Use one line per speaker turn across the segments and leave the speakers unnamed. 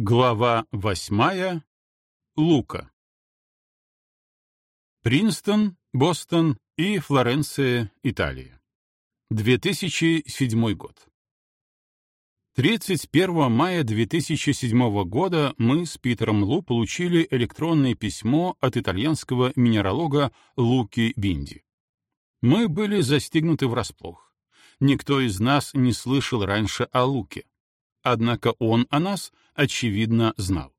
Глава восьмая. Лука. Принстон, Бостон и Флоренция, Италия. 2007 год. 31 мая 2007 года мы с Питером Лу получили электронное письмо от итальянского минералога Луки Бинди. Мы были застигнуты врасплох. Никто из нас не слышал раньше о Луке. Однако он о нас, очевидно, знал.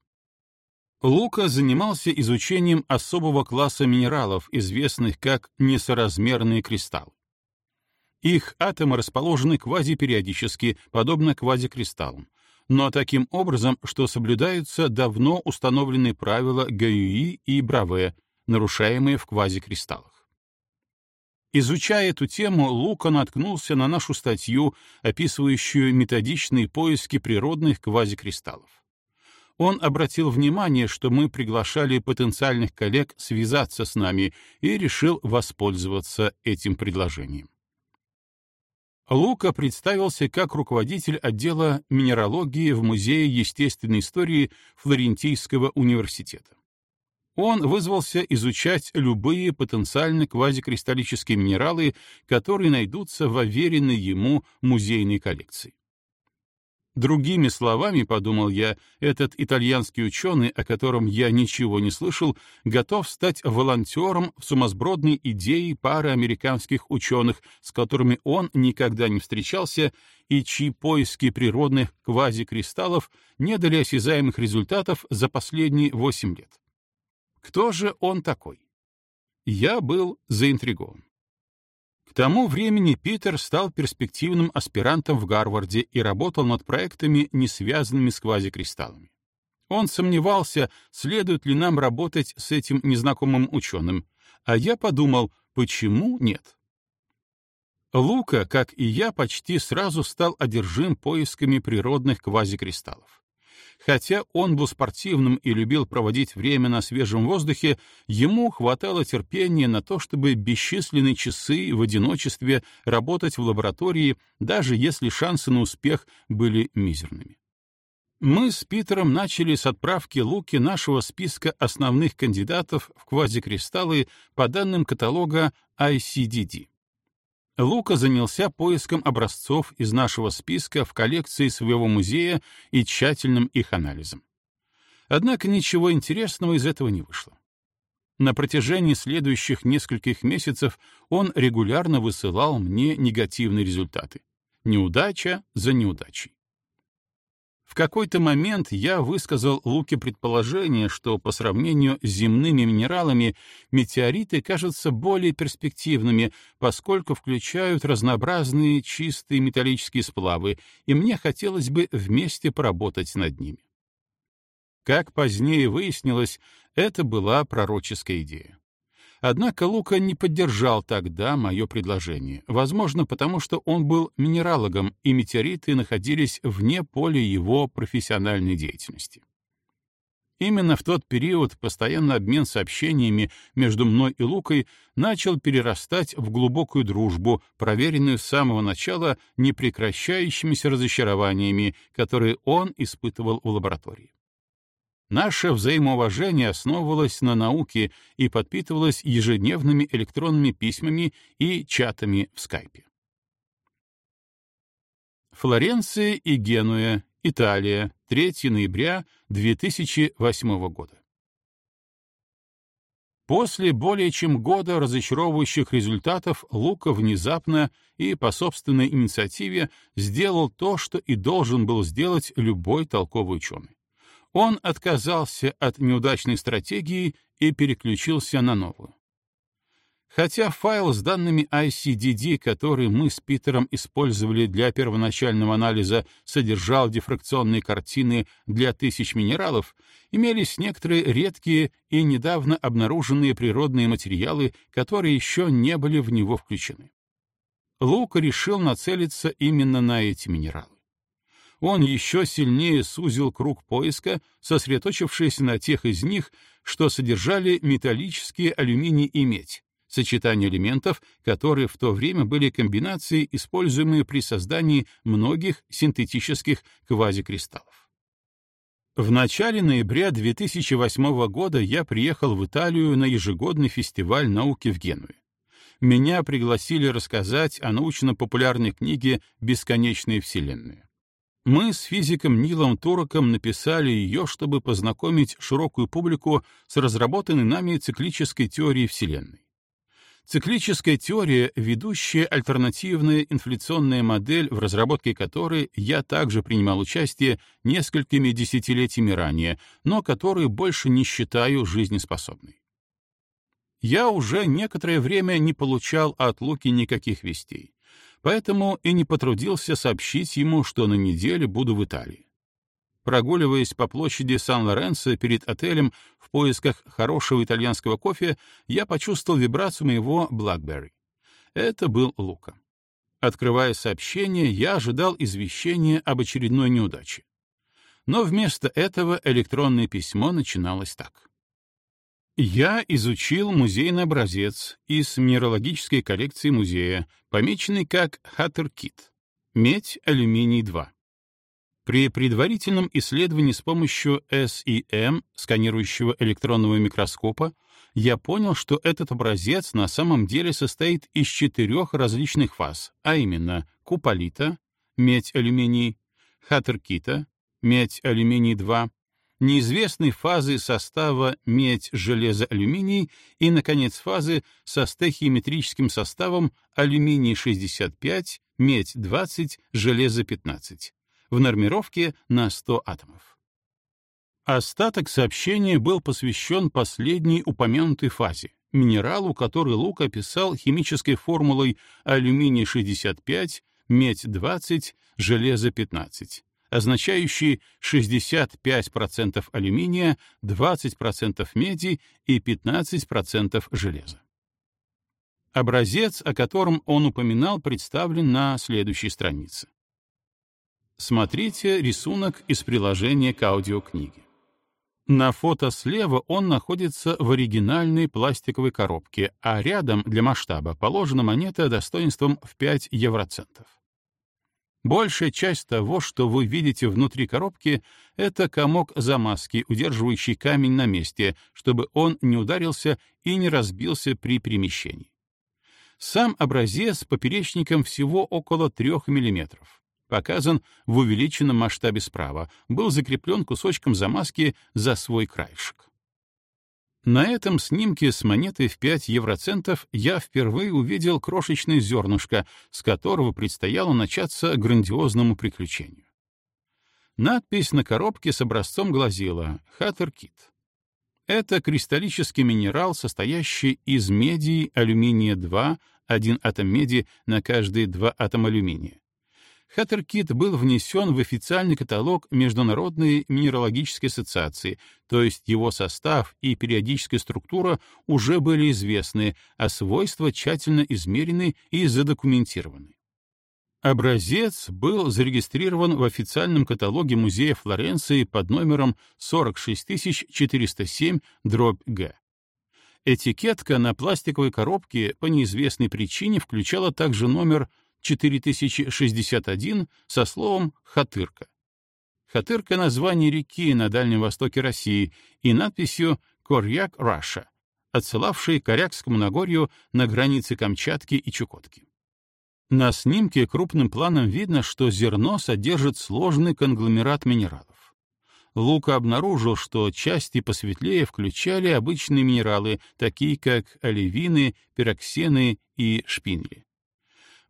Лука занимался изучением особого класса минералов, известных как несоразмерные кристаллы. Их атомы расположены квазипериодически, подобно квазикристаллам, но таким образом, что соблюдаются давно установленные правила Гаюи и Браве, нарушаемые в квазикристаллах. Изучая эту тему, Лука наткнулся на нашу статью, описывающую методичные поиски природных квазикристаллов. Он обратил внимание, что мы приглашали потенциальных коллег связаться с нами и решил воспользоваться этим предложением. Лука представился как руководитель отдела минералогии в Музее естественной истории Флорентийского университета. Он вызвался изучать любые потенциально квазикристаллические минералы, которые найдутся в уверенной ему музейной коллекции. Другими словами, подумал я, этот итальянский ученый, о котором я ничего не слышал, готов стать волонтером в сумасбродной идее пары американских ученых, с которыми он никогда не встречался и чьи поиски природных квазикристаллов не дали осязаемых результатов за последние восемь лет. Кто же он такой? Я был заинтригован. К тому времени Питер стал перспективным аспирантом в Гарварде и работал над проектами, не связанными с квазикристаллами. Он сомневался, следует ли нам работать с этим незнакомым ученым, а я подумал, почему нет? Лука, как и я, почти сразу стал одержим поисками природных квазикристаллов. Хотя он был спортивным и любил проводить время на свежем воздухе, ему хватало терпения на то, чтобы бесчисленные часы в одиночестве работать в лаборатории, даже если шансы на успех были мизерными. Мы с Питером начали с отправки Луки нашего списка основных кандидатов в квазикристаллы по данным каталога ICDD. Лука занялся поиском образцов из нашего списка в коллекции своего музея и тщательным их анализом. Однако ничего интересного из этого не вышло. На протяжении следующих нескольких месяцев он регулярно высылал мне негативные результаты. Неудача за неудачей. В какой-то момент я высказал Луке предположение, что по сравнению с земными минералами метеориты кажутся более перспективными, поскольку включают разнообразные чистые металлические сплавы, и мне хотелось бы вместе поработать над ними. Как позднее выяснилось, это была пророческая идея. Однако Лука не поддержал тогда мое предложение, возможно, потому что он был минералогом, и метеориты находились вне поля его профессиональной деятельности. Именно в тот период постоянный обмен сообщениями между мной и Лукой начал перерастать в глубокую дружбу, проверенную с самого начала непрекращающимися разочарованиями, которые он испытывал в лаборатории. Наше взаимоуважение основывалось на науке и подпитывалось ежедневными электронными письмами и чатами в скайпе. Флоренция и Генуя, Италия, 3 ноября 2008 года. После более чем года разочаровывающих результатов Лука внезапно и по собственной инициативе сделал то, что и должен был сделать любой толковый ученый он отказался от неудачной стратегии и переключился на новую. Хотя файл с данными ICDD, который мы с Питером использовали для первоначального анализа, содержал дифракционные картины для тысяч минералов, имелись некоторые редкие и недавно обнаруженные природные материалы, которые еще не были в него включены. Лука решил нацелиться именно на эти минералы он еще сильнее сузил круг поиска, сосредоточившись на тех из них, что содержали металлические алюминий и медь, сочетание элементов, которые в то время были комбинацией, используемые при создании многих синтетических квазикристаллов. В начале ноября 2008 года я приехал в Италию на ежегодный фестиваль науки в Генуе. Меня пригласили рассказать о научно-популярной книге «Бесконечные вселенные». Мы с физиком Нилом Туроком написали ее, чтобы познакомить широкую публику с разработанной нами циклической теорией Вселенной. Циклическая теория — ведущая альтернативная инфляционная модель, в разработке которой я также принимал участие несколькими десятилетиями ранее, но которую больше не считаю жизнеспособной. Я уже некоторое время не получал от Луки никаких вестей, поэтому и не потрудился сообщить ему, что на неделе буду в Италии. Прогуливаясь по площади Сан-Лоренцо перед отелем в поисках хорошего итальянского кофе, я почувствовал вибрацию моего BlackBerry. Это был Лука. Открывая сообщение, я ожидал извещения об очередной неудаче. Но вместо этого электронное письмо начиналось так. Я изучил музейный образец из минералогической коллекции музея, помеченный как Хаттеркит. Медь, алюминий 2. При предварительном исследовании с помощью SEM, сканирующего электронного микроскопа, я понял, что этот образец на самом деле состоит из четырех различных фаз, а именно куполита, медь-алюминий, хатеркита, медь-алюминий-2, неизвестной фазы состава медь-железо-алюминий и, наконец, фазы со стехиометрическим составом алюминий-65, медь-20, железо-15 в нормировке на 100 атомов. Остаток сообщения был посвящен последней упомянутой фазе, минералу, который Лук описал химической формулой алюминий-65, медь-20, железо-15, означающей 65% алюминия, 20% меди и 15% железа. Образец, о котором он упоминал, представлен на следующей странице. Смотрите рисунок из приложения к аудиокниге. На фото слева он находится в оригинальной пластиковой коробке, а рядом для масштаба положена монета достоинством в 5 евроцентов. Большая часть того, что вы видите внутри коробки, это комок замазки, удерживающий камень на месте, чтобы он не ударился и не разбился при перемещении. Сам образец поперечником всего около 3 миллиметров показан в увеличенном масштабе справа, был закреплен кусочком замазки за свой краешек. На этом снимке с монетой в 5 евроцентов я впервые увидел крошечное зернышко, с которого предстояло начаться грандиозному приключению. Надпись на коробке с образцом гласила «Хаттеркит». Это кристаллический минерал, состоящий из меди, алюминия-2, один атом меди на каждые два атома алюминия, Хаттеркит был внесен в официальный каталог Международной минералогической ассоциации, то есть его состав и периодическая структура уже были известны, а свойства тщательно измерены и задокументированы. Образец был зарегистрирован в официальном каталоге Музея Флоренции под номером 46407-Г. Этикетка на пластиковой коробке по неизвестной причине включала также номер 4061 со словом «Хатырка». Хатырка — название реки на Дальнем Востоке России и надписью «Корьяк Раша», отсылавшей к Корякскому Нагорью на границе Камчатки и Чукотки. На снимке крупным планом видно, что зерно содержит сложный конгломерат минералов. Лука обнаружил, что части посветлее включали обычные минералы, такие как оливины, пироксены и шпинели.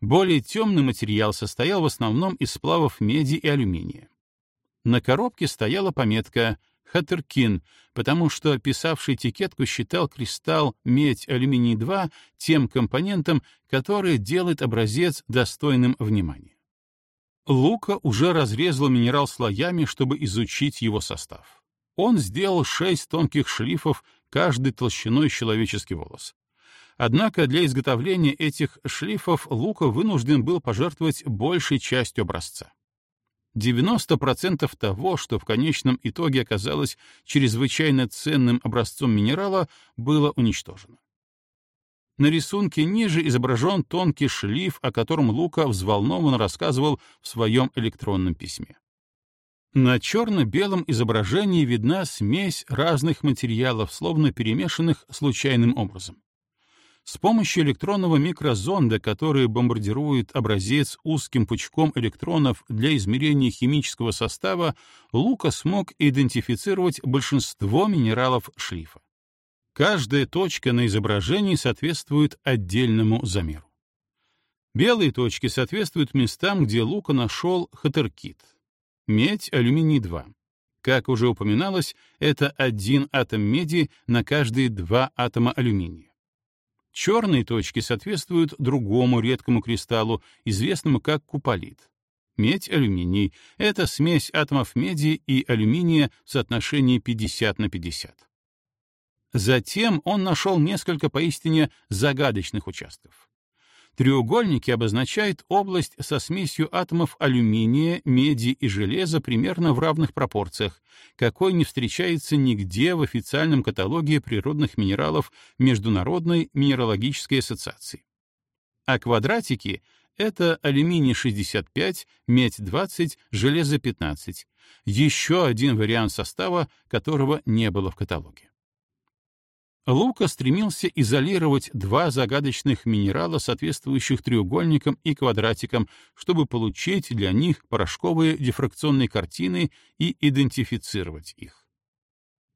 Более темный материал состоял в основном из сплавов меди и алюминия. На коробке стояла пометка «Хаттеркин», потому что писавший этикетку считал кристалл медь-алюминий-2 тем компонентом, который делает образец достойным внимания. Лука уже разрезал минерал слоями, чтобы изучить его состав. Он сделал шесть тонких шлифов, каждый толщиной человеческий волос. Однако для изготовления этих шлифов Лука вынужден был пожертвовать большей частью образца. 90% того, что в конечном итоге оказалось чрезвычайно ценным образцом минерала, было уничтожено. На рисунке ниже изображен тонкий шлиф, о котором Лука взволнованно рассказывал в своем электронном письме. На черно-белом изображении видна смесь разных материалов, словно перемешанных случайным образом. С помощью электронного микрозонда, который бомбардирует образец узким пучком электронов для измерения химического состава, Лука смог идентифицировать большинство минералов шлифа. Каждая точка на изображении соответствует отдельному замеру. Белые точки соответствуют местам, где Лука нашел хатеркит. Медь, алюминий-2. Как уже упоминалось, это один атом меди на каждые два атома алюминия. Черные точки соответствуют другому редкому кристаллу, известному как куполит. Медь, алюминий — это смесь атомов меди и алюминия в соотношении 50 на 50. Затем он нашел несколько поистине загадочных участков. Треугольники обозначают область со смесью атомов алюминия, меди и железа примерно в равных пропорциях, какой не встречается нигде в официальном каталоге природных минералов Международной минералогической ассоциации. А квадратики — это алюминий 65, медь 20, железо 15, еще один вариант состава, которого не было в каталоге. Лука стремился изолировать два загадочных минерала, соответствующих треугольникам и квадратикам, чтобы получить для них порошковые дифракционные картины и идентифицировать их.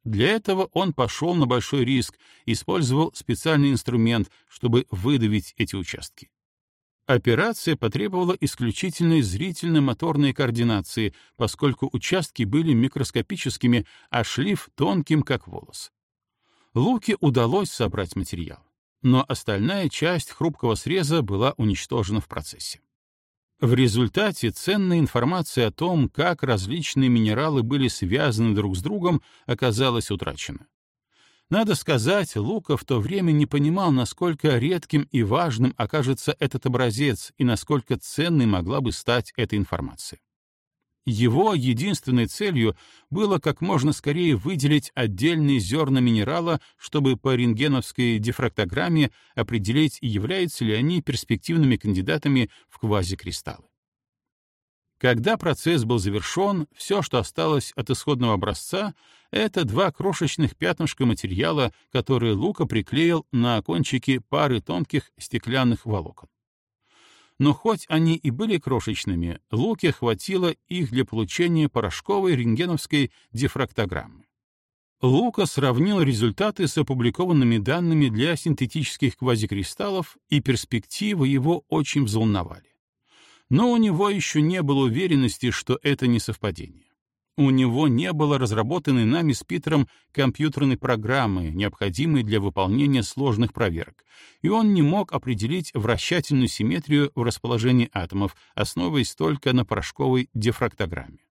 Для этого он пошел на большой риск, использовал специальный инструмент, чтобы выдавить эти участки. Операция потребовала исключительной зрительно-моторной координации, поскольку участки были микроскопическими, а шлиф — тонким, как волос. Луке удалось собрать материал, но остальная часть хрупкого среза была уничтожена в процессе. В результате ценная информация о том, как различные минералы были связаны друг с другом, оказалась утрачена. Надо сказать, Лука в то время не понимал, насколько редким и важным окажется этот образец и насколько ценной могла бы стать эта информация. Его единственной целью было как можно скорее выделить отдельные зерна минерала, чтобы по рентгеновской дифрактограмме определить, являются ли они перспективными кандидатами в квазикристаллы. Когда процесс был завершен, все, что осталось от исходного образца, это два крошечных пятнышка материала, которые Лука приклеил на кончики пары тонких стеклянных волокон но хоть они и были крошечными, Луке хватило их для получения порошковой рентгеновской дифрактограммы. Лука сравнил результаты с опубликованными данными для синтетических квазикристаллов, и перспективы его очень взволновали. Но у него еще не было уверенности, что это не совпадение. У него не было разработанной нами с Питером компьютерной программы, необходимой для выполнения сложных проверок, и он не мог определить вращательную симметрию в расположении атомов, основываясь только на порошковой дифрактограмме.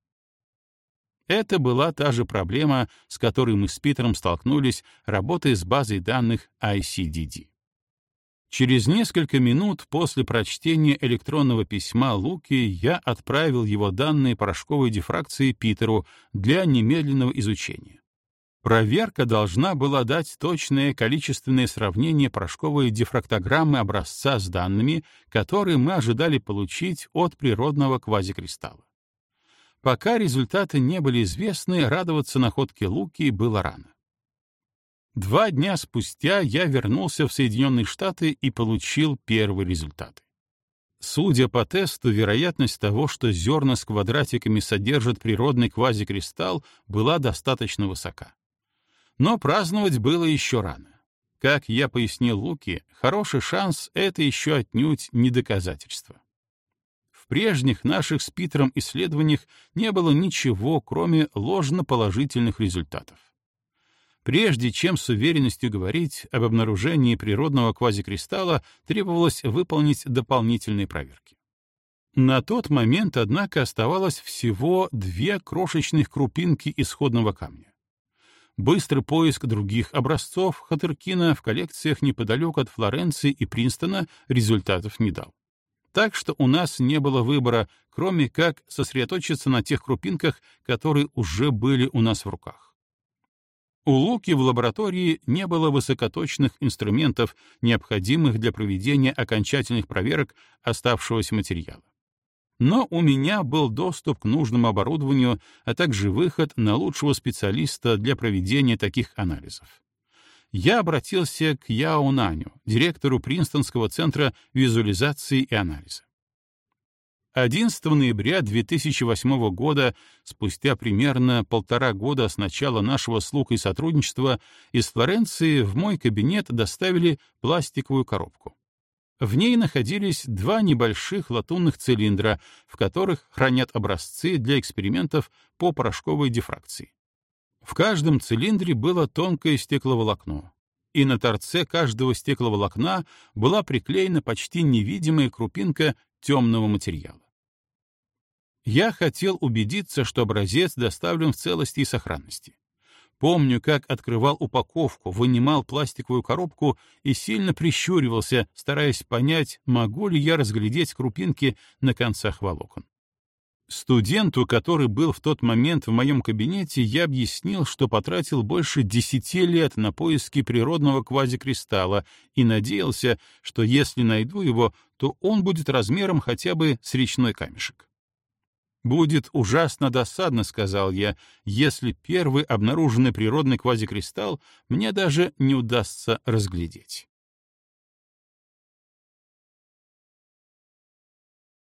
Это была та же проблема, с которой мы с Питером столкнулись, работая с базой данных ICDD. Через несколько минут после прочтения электронного письма Луки я отправил его данные порошковой дифракции Питеру для немедленного изучения. Проверка должна была дать точное количественное сравнение порошковой дифрактограммы образца с данными, которые мы ожидали получить от природного квазикристалла. Пока результаты не были известны, радоваться находке Луки было рано. Два дня спустя я вернулся в Соединенные Штаты и получил первые результаты. Судя по тесту, вероятность того, что зерна с квадратиками содержат природный квазикристалл, была достаточно высока. Но праздновать было еще рано. Как я пояснил Луки, хороший шанс — это еще отнюдь не доказательство. В прежних наших с Питером исследованиях не было ничего, кроме ложноположительных результатов. Прежде чем с уверенностью говорить об обнаружении природного квазикристалла, требовалось выполнить дополнительные проверки. На тот момент, однако, оставалось всего две крошечных крупинки исходного камня. Быстрый поиск других образцов Хатеркина в коллекциях неподалеку от Флоренции и Принстона результатов не дал. Так что у нас не было выбора, кроме как сосредоточиться на тех крупинках, которые уже были у нас в руках. У Луки в лаборатории не было высокоточных инструментов, необходимых для проведения окончательных проверок оставшегося материала. но у меня был доступ к нужному оборудованию, а также выход на лучшего специалиста для проведения таких анализов. Я обратился к Яо Наню, директору Принстонского центра визуализации и анализа. 11 ноября 2008 года, спустя примерно полтора года с начала нашего слуха и сотрудничества, из Флоренции в мой кабинет доставили пластиковую коробку. В ней находились два небольших латунных цилиндра, в которых хранят образцы для экспериментов по порошковой дифракции. В каждом цилиндре было тонкое стекловолокно, и на торце каждого стекловолокна была приклеена почти невидимая крупинка темного материала. Я хотел убедиться, что образец доставлен в целости и сохранности. Помню, как открывал упаковку, вынимал пластиковую коробку и сильно прищуривался, стараясь понять, могу ли я разглядеть крупинки на концах волокон. Студенту, который был в тот момент в моем кабинете, я объяснил, что потратил больше десяти лет на поиски природного квазикристалла и надеялся, что если найду его, то он будет размером хотя бы с речной камешек. «Будет ужасно досадно», — сказал я, «если первый обнаруженный природный квазикристалл мне даже не удастся разглядеть».